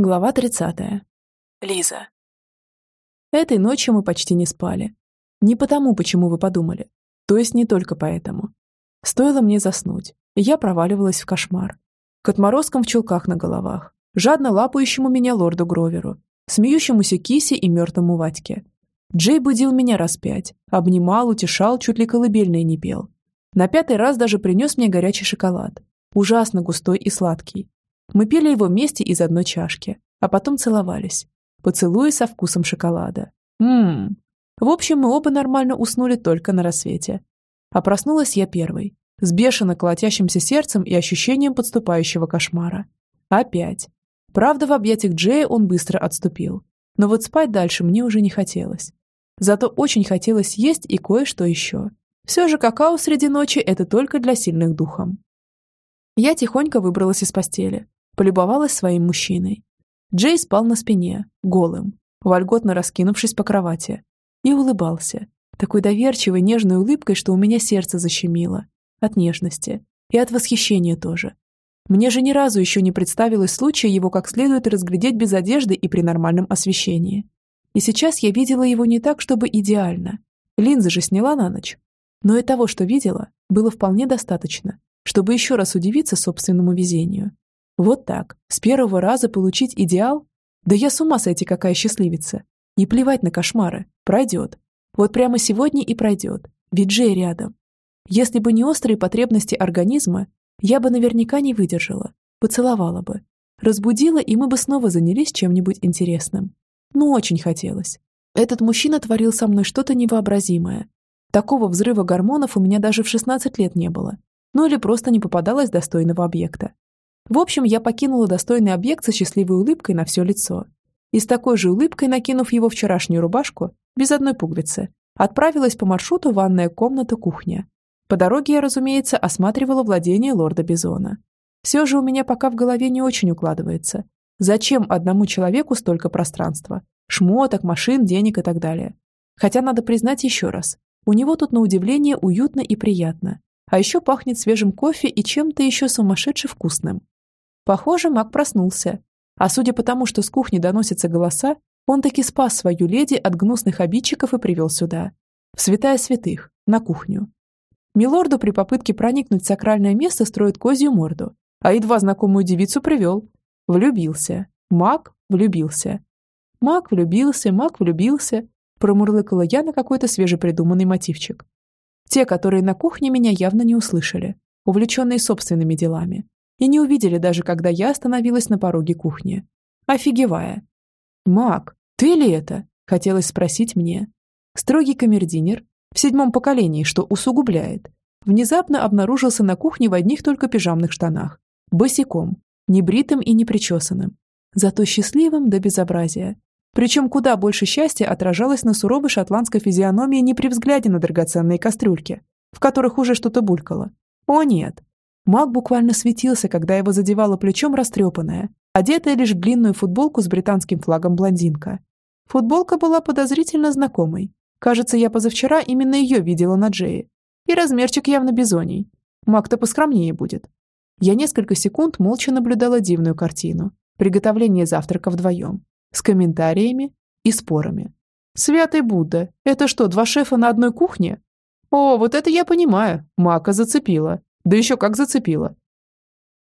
Глава 30. Лиза. Этой ночью мы почти не спали. Не потому, почему вы подумали. То есть не только поэтому. Стоило мне заснуть, и я проваливалась в кошмар. К отморозкам в чулках на головах, жадно лапающему меня лорду Гроверу, смеющемуся Кисе и мертвому Ватьке. Джей будил меня раз пять, обнимал, утешал, чуть ли колыбельный не пел. На пятый раз даже принес мне горячий шоколад. Ужасно густой и сладкий, мы пили его вместе из одной чашки, а потом целовались. Поцелуи со вкусом шоколада. Ммм. В общем, мы оба нормально уснули только на рассвете. А проснулась я первой, с бешено колотящимся сердцем и ощущением подступающего кошмара. Опять. Правда, в объятиях Джея он быстро отступил. Но вот спать дальше мне уже не хотелось. Зато очень хотелось есть и кое-что еще. Все же какао среди ночи – это только для сильных духом. Я тихонько выбралась из постели, полюбовалась своим мужчиной. Джей спал на спине, голым, вольготно раскинувшись по кровати, и улыбался, такой доверчивой, нежной улыбкой, что у меня сердце защемило. От нежности. И от восхищения тоже. Мне же ни разу еще не представилось случая его как следует разглядеть без одежды и при нормальном освещении. И сейчас я видела его не так, чтобы идеально. Линзы же сняла на ночь. Но и того, что видела, было вполне достаточно, чтобы еще раз удивиться собственному везению. Вот так, с первого раза получить идеал? Да я с ума сойти, какая счастливица. Не плевать на кошмары, пройдет. Вот прямо сегодня и пройдет, ведь Джей рядом. Если бы не острые потребности организма, я бы наверняка не выдержала, поцеловала бы. Разбудила, и мы бы снова занялись чем-нибудь интересным. Ну, очень хотелось. Этот мужчина творил со мной что-то невообразимое. Такого взрыва гормонов у меня даже в 16 лет не было. Ну или просто не попадалось достойного объекта. В общем, я покинула достойный объект со счастливой улыбкой на все лицо. И с такой же улыбкой, накинув его вчерашнюю рубашку, без одной пуговицы, отправилась по маршруту ванная комната кухня. По дороге я, разумеется, осматривала владение лорда Бизона. Все же у меня пока в голове не очень укладывается. Зачем одному человеку столько пространства? Шмоток, машин, денег и так далее. Хотя надо признать еще раз, у него тут на удивление уютно и приятно. А еще пахнет свежим кофе и чем-то еще сумасшедше вкусным. Похоже, маг проснулся. А судя по тому, что с кухни доносятся голоса, он таки спас свою леди от гнусных обидчиков и привел сюда. В святая святых, на кухню. Милорду при попытке проникнуть в сакральное место строит козью морду, а едва знакомую девицу привел. Влюбился. Маг влюбился. Маг влюбился, маг влюбился, промурлыкала я на какой-то свежепридуманный мотивчик. Те, которые на кухне, меня явно не услышали, увлеченные собственными делами и не увидели даже, когда я остановилась на пороге кухни. Офигевая. «Мак, ты ли это?» – хотелось спросить мне. Строгий камердинер в седьмом поколении, что усугубляет, внезапно обнаружился на кухне в одних только пижамных штанах, босиком, небритым и непричесанным, зато счастливым до безобразия. Причем куда больше счастья отражалось на суровой шотландской физиономии не при взгляде на драгоценные кастрюльки, в которых уже что-то булькало. О нет, Маг буквально светился, когда его задевала плечом растрепанная, одетая лишь в длинную футболку с британским флагом блондинка. Футболка была подозрительно знакомой. Кажется, я позавчера именно ее видела на Джее. И размерчик явно бизоний. Маг-то поскромнее будет. Я несколько секунд молча наблюдала дивную картину. Приготовление завтрака вдвоем. С комментариями и спорами. «Святый Будда, это что, два шефа на одной кухне?» «О, вот это я понимаю, Мака зацепила. Да еще как зацепило.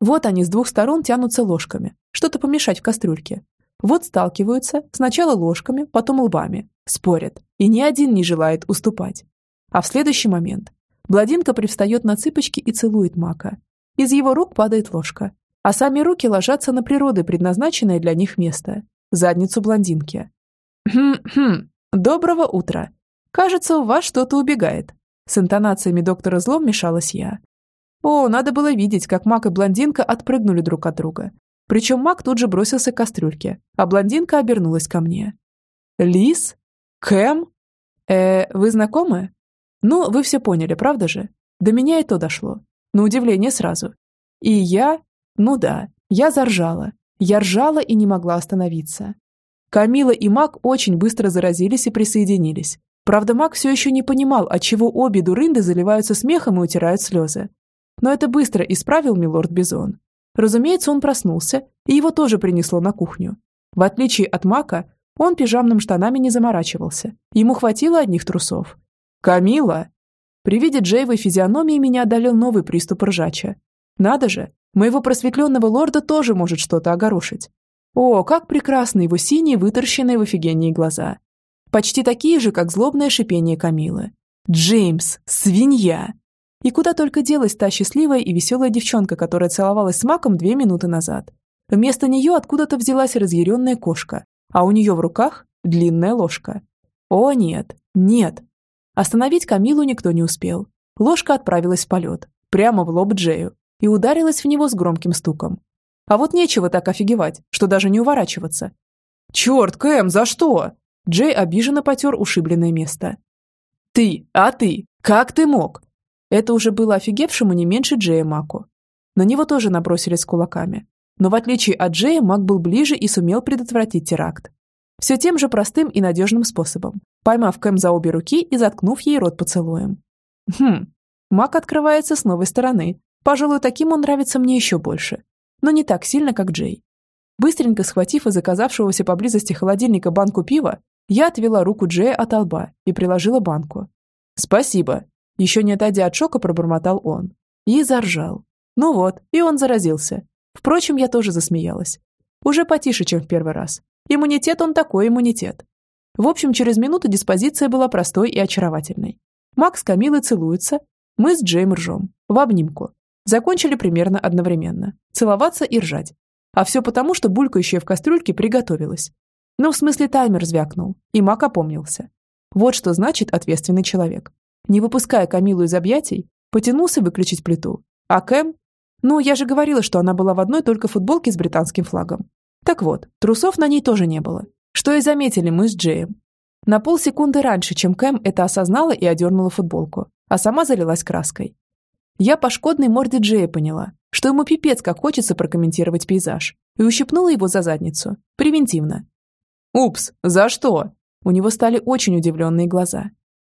Вот они с двух сторон тянутся ложками, что-то помешать в кастрюльке. Вот сталкиваются, сначала ложками, потом лбами, спорят, и ни один не желает уступать. А в следующий момент Бладинка привстает на цыпочки и целует Мака. Из его рук падает ложка, а сами руки ложатся на природы, предназначенное для них место – задницу блондинки. «Хм-хм, доброго утра. Кажется, у вас что-то убегает». С интонациями доктора Зло вмешалась я. О, надо было видеть, как Мак и блондинка отпрыгнули друг от друга. Причем Мак тут же бросился к кастрюльке, а блондинка обернулась ко мне. «Лис? Кэм? Э, вы знакомы? Ну, вы все поняли, правда же? До меня и то дошло. На удивление сразу. И я... Ну да, я заржала. Я ржала и не могла остановиться. Камила и Мак очень быстро заразились и присоединились. Правда, Мак все еще не понимал, отчего обе дурынды заливаются смехом и утирают слезы. Но это быстро исправил милорд Бизон. Разумеется, он проснулся, и его тоже принесло на кухню. В отличие от Мака, он пижамным штанами не заморачивался. Ему хватило одних трусов. «Камила!» При виде Джейвой физиономии меня одолел новый приступ ржача. Надо же, моего просветленного лорда тоже может что-то огорошить. О, как прекрасны его синие, выторщенные в офигении глаза. Почти такие же, как злобное шипение Камилы. «Джеймс! Свинья!» И куда только делась та счастливая и веселая девчонка, которая целовалась с Маком две минуты назад. Вместо нее откуда-то взялась разъяренная кошка, а у нее в руках длинная ложка. О нет, нет. Остановить Камилу никто не успел. Ложка отправилась в полет, прямо в лоб Джею, и ударилась в него с громким стуком. А вот нечего так офигевать, что даже не уворачиваться. «Черт, Кэм, за что?» Джей обиженно потер ушибленное место. «Ты, а ты, как ты мог?» Это уже было офигевшему не меньше Джея Маку. На него тоже набросились кулаками. Но в отличие от Джея, Мак был ближе и сумел предотвратить теракт. Все тем же простым и надежным способом, поймав Кэм за обе руки и заткнув ей рот поцелуем. Хм, Мак открывается с новой стороны. Пожалуй, таким он нравится мне еще больше. Но не так сильно, как Джей. Быстренько схватив из оказавшегося поблизости холодильника банку пива, я отвела руку Джея от лба и приложила банку. «Спасибо!» Еще не отойдя от шока, пробормотал он. И заржал. Ну вот, и он заразился. Впрочем, я тоже засмеялась. Уже потише, чем в первый раз. Иммунитет он такой иммунитет. В общем, через минуту диспозиция была простой и очаровательной. Макс с Камилой целуются, мы с Джейм ржем, в обнимку. Закончили примерно одновременно. Целоваться и ржать. А все потому, что булькающая в кастрюльке приготовилась. Ну, в смысле, таймер звякнул, и Мак опомнился. Вот что значит ответственный человек. Не выпуская Камилу из объятий, потянулся выключить плиту. А Кэм ну, я же говорила, что она была в одной только футболке с британским флагом. Так вот, трусов на ней тоже не было. Что и заметили мы с Джеем. На полсекунды раньше, чем Кэм это осознала и одернула футболку, а сама залилась краской. Я по шкодной морде Джея поняла, что ему пипец как хочется прокомментировать пейзаж, и ущипнула его за задницу. Превентивно. «Упс, за что?» У него стали очень удивленные глаза.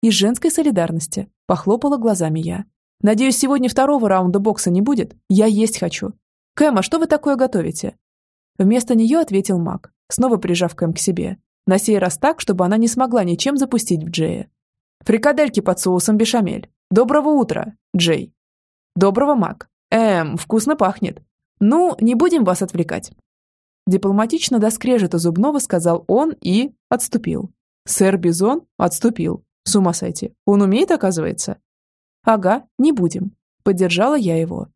Из женской солидарности похлопала глазами я. Надеюсь, сегодня второго раунда бокса не будет? Я есть хочу. Кэм, а что вы такое готовите?» Вместо нее ответил Мак, снова прижав Кэм к себе. На сей раз так, чтобы она не смогла ничем запустить в Джея. «Фрикадельки под соусом бешамель. Доброго утра, Джей». «Доброго, Мак. Эм, вкусно пахнет. Ну, не будем вас отвлекать». Дипломатично до скрежета зубного сказал он и отступил. Сэр Бизон отступил. С ума сойти. Он умеет, оказывается? «Ага, не будем», – поддержала я его.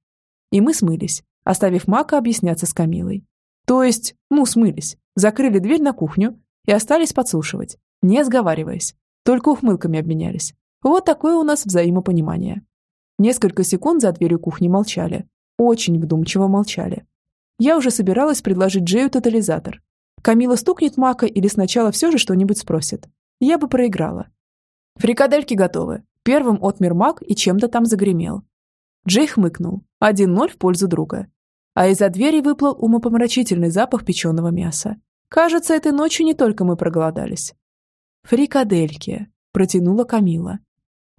И мы смылись, оставив Мака объясняться с Камилой. То есть, ну, смылись, закрыли дверь на кухню и остались подслушивать, не сговариваясь, только ухмылками обменялись. Вот такое у нас взаимопонимание. Несколько секунд за дверью кухни молчали. Очень вдумчиво молчали. Я уже собиралась предложить Джею тотализатор. Камила стукнет Мака или сначала все же что-нибудь спросит. Я бы проиграла. «Фрикадельки готовы», Первым отмер маг и чем-то там загремел. Джей хмыкнул. Один ноль в пользу друга. А из-за двери выплыл умопомрачительный запах печеного мяса. Кажется, этой ночью не только мы проголодались. «Фрикадельки», – протянула Камила.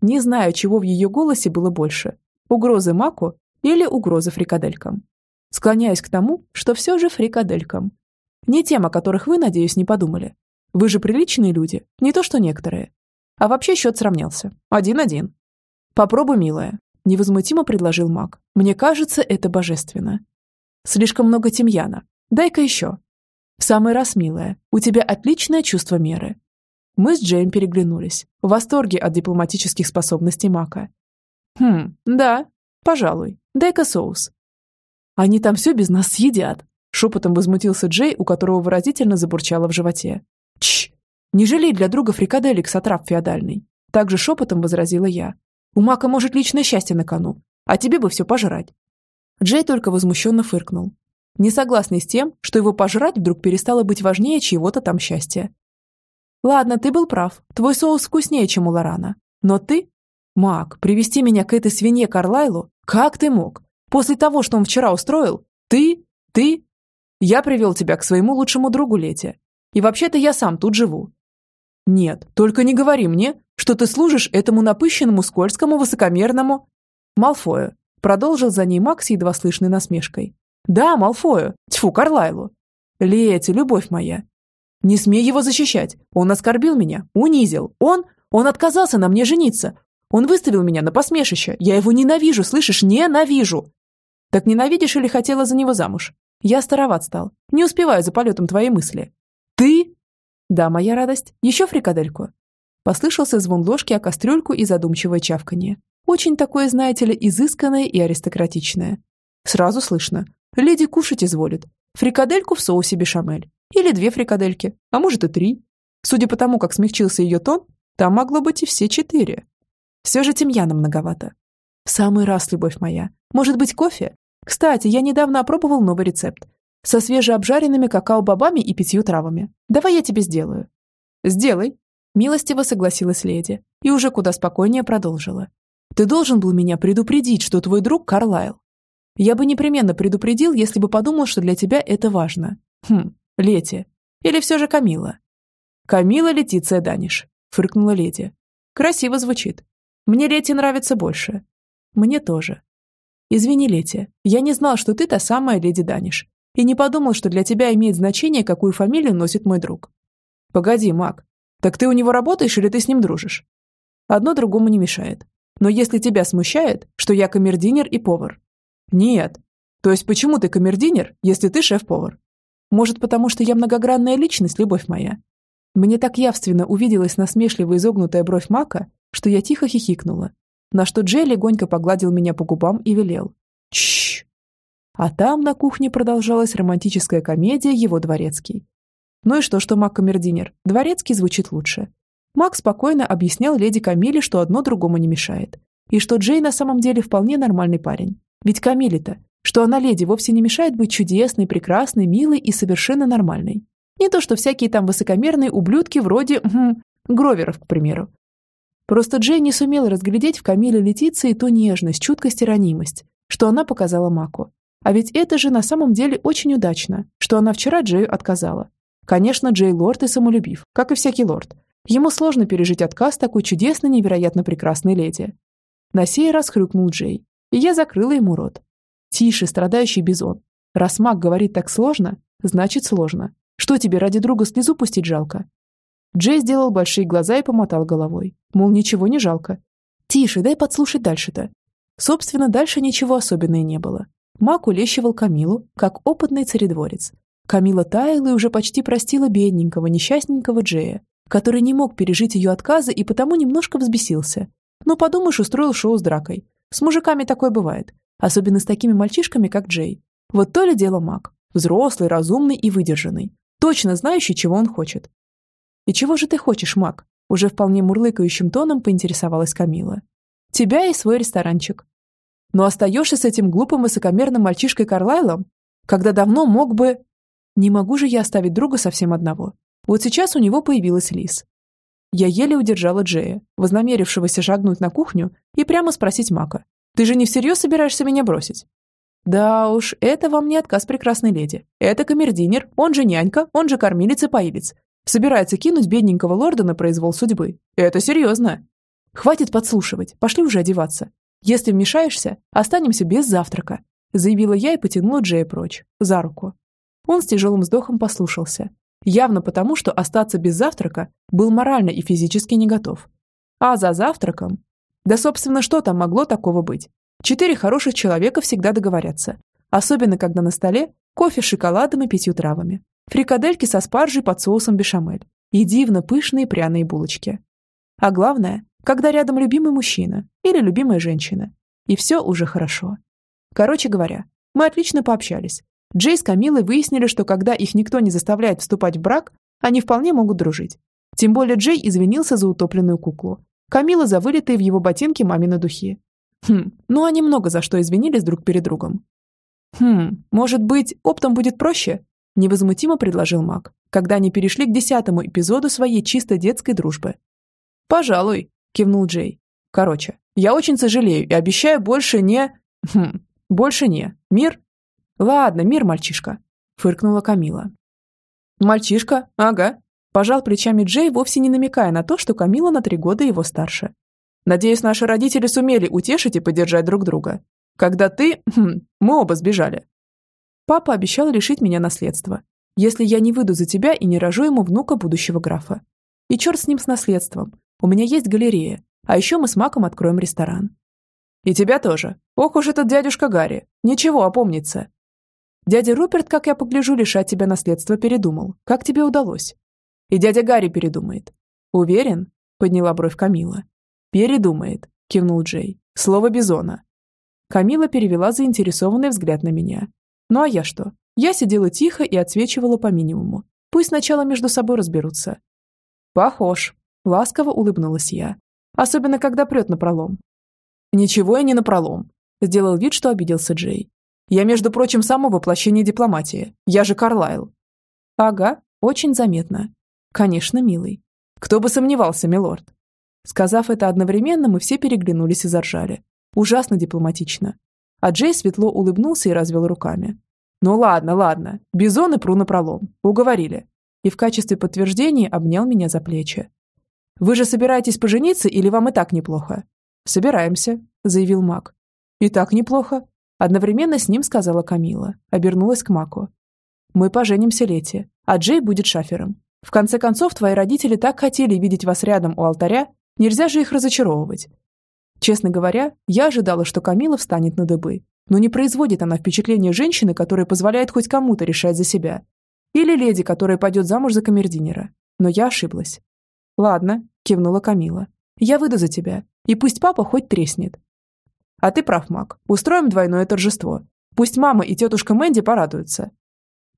Не знаю, чего в ее голосе было больше – угрозы Маку или угрозы фрикаделькам. Склоняюсь к тому, что все же фрикаделькам. Не тем, о которых вы, надеюсь, не подумали. Вы же приличные люди, не то что некоторые. А вообще счет сравнялся. Один-один. Попробуй, милая. Невозмутимо предложил маг. Мне кажется, это божественно. Слишком много тимьяна. Дай-ка еще. В самый раз, милая, у тебя отличное чувство меры. Мы с Джейм переглянулись, в восторге от дипломатических способностей Мака. Хм, да, пожалуй. Дай-ка соус. Они там все без нас съедят. Шепотом возмутился Джей, у которого выразительно забурчало в животе. Не жалей для друга фрикаделек сатрап феодальный. Также шепотом возразила я. У Мака может личное счастье на кону, а тебе бы все пожрать. Джей только возмущенно фыркнул. Не согласный с тем, что его пожрать вдруг перестало быть важнее чьего-то там счастья. Ладно, ты был прав. Твой соус вкуснее, чем у Лорана. Но ты... Мак, привести меня к этой свинье Карлайлу? Как ты мог? После того, что он вчера устроил? Ты? Ты? Я привел тебя к своему лучшему другу Лете. И вообще-то я сам тут живу. Нет, только не говори мне, что ты служишь этому напыщенному, скользкому, высокомерному... Малфою, продолжил за ней Макс едва слышной насмешкой. Да, Малфою. Тьфу, Карлайлу. Лети, любовь моя. Не смей его защищать. Он оскорбил меня, унизил. Он... Он отказался на мне жениться. Он выставил меня на посмешище. Я его ненавижу, слышишь? Ненавижу. Так ненавидишь или хотела за него замуж? Я староват стал. Не успеваю за полетом твоей мысли. Ты? Да, моя радость. Еще фрикадельку. Послышался звон ложки о кастрюльку и задумчивое чавканье. Очень такое, знаете ли, изысканное и аристократичное. Сразу слышно. Леди кушать изволит. Фрикадельку в соусе бешамель. Или две фрикадельки, а может и три. Судя по тому, как смягчился ее тон, там могло быть и все четыре. Все же тимьяна многовато. В самый раз, любовь моя. Может быть, кофе? Кстати, я недавно опробовал новый рецепт. Со свежеобжаренными какао-бобами и пятью травами. Давай я тебе сделаю. Сделай. Милостиво согласилась леди и уже куда спокойнее продолжила. Ты должен был меня предупредить, что твой друг Карлайл. Я бы непременно предупредил, если бы подумал, что для тебя это важно. Хм, Лети. Или все же Камила? Камила Летиция Даниш, фыркнула леди. Красиво звучит. Мне Лети нравится больше. Мне тоже. Извини, Лети, я не знал, что ты та самая леди Даниш. И не подумал, что для тебя имеет значение, какую фамилию носит мой друг. Погоди, Мак. Так ты у него работаешь или ты с ним дружишь? Одно другому не мешает. Но если тебя смущает, что я камердинер и повар. Нет. То есть почему ты камердинер, если ты шеф-повар? Может, потому что я многогранная личность, любовь моя? Мне так явственно увиделась насмешливо изогнутая бровь Мака, что я тихо хихикнула, на что Джей легонько погладил меня по губам и велел. Чш. А там на кухне продолжалась романтическая комедия «Его дворецкий». Ну и что, что Мак камердинер? Дворецкий звучит лучше. Мак спокойно объяснял леди Камиле, что одно другому не мешает. И что Джей на самом деле вполне нормальный парень. Ведь Камиле-то что она леди вовсе не мешает быть чудесной, прекрасной, милой и совершенно нормальной. Не то что всякие там высокомерные ублюдки вроде хм, Гроверов, к примеру. Просто Джей не сумел разглядеть в Камиле Летиции ту нежность, чуткость и ранимость, что она показала Маку. А ведь это же на самом деле очень удачно, что она вчера Джею отказала. Конечно, Джей лорд и самолюбив, как и всякий лорд. Ему сложно пережить отказ такой чудесной, невероятно прекрасной леди. На сей раз хрюкнул Джей, и я закрыла ему рот, Тише, страдающий бизон. Раз маг говорит так сложно, значит сложно. Что тебе ради друга слезу пустить жалко? Джей сделал большие глаза и помотал головой. Мол, ничего не жалко. Тише, дай подслушать дальше-то. Собственно, дальше ничего особенного не было. Мак улещивал Камилу, как опытный царедворец. Камила таяла и уже почти простила бедненького, несчастненького Джея, который не мог пережить ее отказы и потому немножко взбесился. Ну, подумаешь, устроил шоу с дракой. С мужиками такое бывает. Особенно с такими мальчишками, как Джей. Вот то ли дело маг. Взрослый, разумный и выдержанный. Точно знающий, чего он хочет. «И чего же ты хочешь, маг?» Уже вполне мурлыкающим тоном поинтересовалась Камила. «Тебя и свой ресторанчик. Но остаешься с этим глупым высокомерным мальчишкой Карлайлом, когда давно мог бы...» «Не могу же я оставить друга совсем одного. Вот сейчас у него появилась Лис. Я еле удержала Джея, вознамерившегося шагнуть на кухню и прямо спросить Мака, ты же не всерьез собираешься меня бросить?» «Да уж, это вам не отказ прекрасной леди. Это камердинер, он же нянька, он же кормилец и поилец. Собирается кинуть бедненького лорда на произвол судьбы. Это серьезно. Хватит подслушивать, пошли уже одеваться. Если вмешаешься, останемся без завтрака», заявила я и потянула Джея прочь, за руку. Он с тяжелым вздохом послушался. Явно потому, что остаться без завтрака был морально и физически не готов. А за завтраком да, собственно, что там могло такого быть? Четыре хороших человека всегда договорятся. Особенно, когда на столе кофе с шоколадом и пятью травами. Фрикадельки со спаржей под соусом бешамель. И дивно пышные пряные булочки. А главное, когда рядом любимый мужчина или любимая женщина. И все уже хорошо. Короче говоря, мы отлично пообщались. Джей с Камилой выяснили, что когда их никто не заставляет вступать в брак, они вполне могут дружить. Тем более Джей извинился за утопленную куклу. Камила за вылитые в его ботинки мамины духи. Хм, ну они много за что извинились друг перед другом. Хм, может быть, оптом будет проще? Невозмутимо предложил Мак, когда они перешли к десятому эпизоду своей чисто детской дружбы. «Пожалуй», – кивнул Джей. «Короче, я очень сожалею и обещаю больше не... Хм, больше не. Мир?» «Ладно, мир, мальчишка», – фыркнула Камила. «Мальчишка? Ага. Пожал плечами Джей, вовсе не намекая на то, что Камила на три года его старше. «Надеюсь, наши родители сумели утешить и поддержать друг друга. Когда ты... Хм, мы оба сбежали». Папа обещал лишить меня наследства, если я не выйду за тебя и не рожу ему внука будущего графа. И черт с ним с наследством. У меня есть галерея, а еще мы с Маком откроем ресторан. И тебя тоже. Ох уж этот дядюшка Гарри. Ничего, опомнится. Дядя Руперт, как я погляжу, лишать тебя наследства передумал. Как тебе удалось? И дядя Гарри передумает. Уверен? Подняла бровь Камила. Передумает, кивнул Джей. Слово Бизона. Камила перевела заинтересованный взгляд на меня. Ну а я что? Я сидела тихо и отсвечивала по минимуму. Пусть сначала между собой разберутся. Похож. Ласково улыбнулась я. Особенно, когда прет напролом. Ничего я не напролом. Сделал вид, что обиделся Джей. Я, между прочим, само воплощение дипломатии. Я же Карлайл. Ага, очень заметно. Конечно, милый. Кто бы сомневался, милорд. Сказав это одновременно, мы все переглянулись и заржали. Ужасно дипломатично. А Джей светло улыбнулся и развел руками. «Ну ладно, ладно. Бизон и пру напролом. Уговорили». И в качестве подтверждения обнял меня за плечи. «Вы же собираетесь пожениться или вам и так неплохо?» «Собираемся», — заявил Мак. «И так неплохо», — одновременно с ним сказала Камила. Обернулась к Маку. «Мы поженимся Лети, а Джей будет шафером. В конце концов, твои родители так хотели видеть вас рядом у алтаря, нельзя же их разочаровывать. Честно говоря, я ожидала, что Камила встанет на дыбы, но не производит она впечатление женщины, которая позволяет хоть кому-то решать за себя. Или леди, которая пойдет замуж за камердинера. Но я ошиблась. «Ладно», – кивнула Камила. «Я выйду за тебя, и пусть папа хоть треснет». «А ты прав, Мак. Устроим двойное торжество. Пусть мама и тетушка Мэнди порадуются».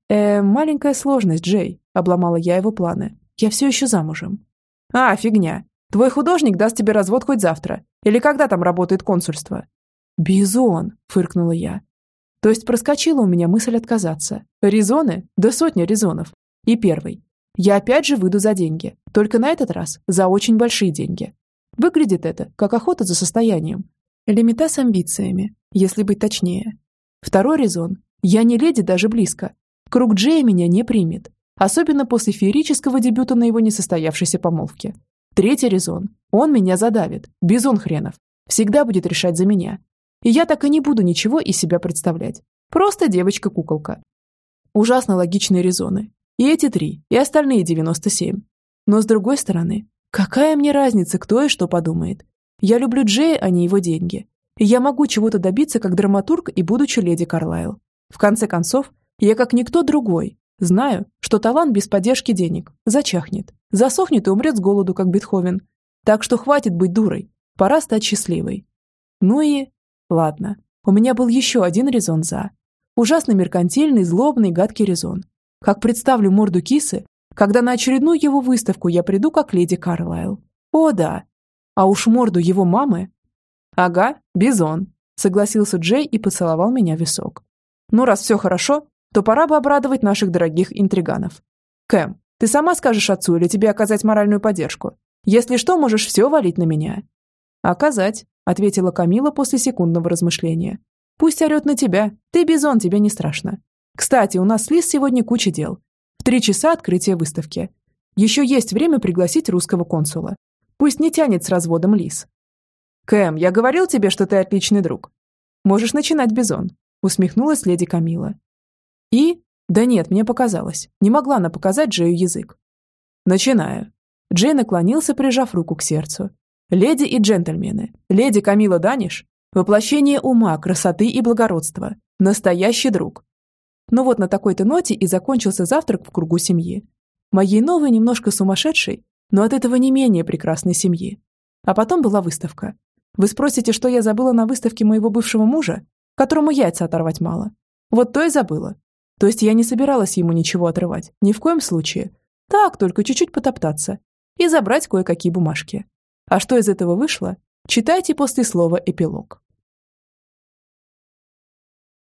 «Э, маленькая сложность, Джей», – обломала я его планы. «Я все еще замужем». «А, фигня. Твой художник даст тебе развод хоть завтра. Или когда там работает консульство?» «Бизон!» – фыркнула я. То есть проскочила у меня мысль отказаться. Резоны? Да сотня резонов. И первый. Я опять же выйду за деньги. Только на этот раз за очень большие деньги. Выглядит это, как охота за состоянием. Лимита с амбициями, если быть точнее. Второй резон. Я не леди даже близко. Круг Джея меня не примет. Особенно после феерического дебюта на его несостоявшейся помолвке. Третий резон. Он меня задавит. Бизон хренов. Всегда будет решать за меня. И я так и не буду ничего из себя представлять. Просто девочка-куколка. Ужасно логичные резоны. И эти три, и остальные 97. Но с другой стороны, какая мне разница, кто и что подумает? Я люблю Джея, а не его деньги. И я могу чего-то добиться как драматург и будучи леди Карлайл. В конце концов, я как никто другой Знаю, что талант без поддержки денег зачахнет, засохнет и умрет с голоду, как Бетховен. Так что хватит быть дурой, пора стать счастливой. Ну и... Ладно, у меня был еще один резон «за». Ужасно меркантильный, злобный, гадкий резон. Как представлю морду кисы, когда на очередную его выставку я приду как леди Карлайл. О, да. А уж морду его мамы... Ага, бизон, согласился Джей и поцеловал меня в висок. Ну, раз все хорошо, то пора бы обрадовать наших дорогих интриганов. Кэм, ты сама скажешь отцу или тебе оказать моральную поддержку? Если что, можешь все валить на меня». «Оказать», — ответила Камила после секундного размышления. «Пусть орет на тебя. Ты бизон, тебе не страшно. Кстати, у нас с Лиз сегодня куча дел. В три часа открытие выставки. Еще есть время пригласить русского консула. Пусть не тянет с разводом Лиз». «Кэм, я говорил тебе, что ты отличный друг». «Можешь начинать, Бизон», — усмехнулась леди Камила. И... Да нет, мне показалось. Не могла она показать Джею язык. Начинаю. Джей наклонился, прижав руку к сердцу. Леди и джентльмены, леди Камила Даниш, воплощение ума, красоты и благородства, настоящий друг. Ну вот на такой-то ноте и закончился завтрак в кругу семьи. Моей новой, немножко сумасшедшей, но от этого не менее прекрасной семьи. А потом была выставка. Вы спросите, что я забыла на выставке моего бывшего мужа, которому яйца оторвать мало. Вот то и забыла. То есть я не собиралась ему ничего отрывать, ни в коем случае. Так, только чуть-чуть потоптаться. И забрать кое-какие бумажки. А что из этого вышло? Читайте после слова «эпилог».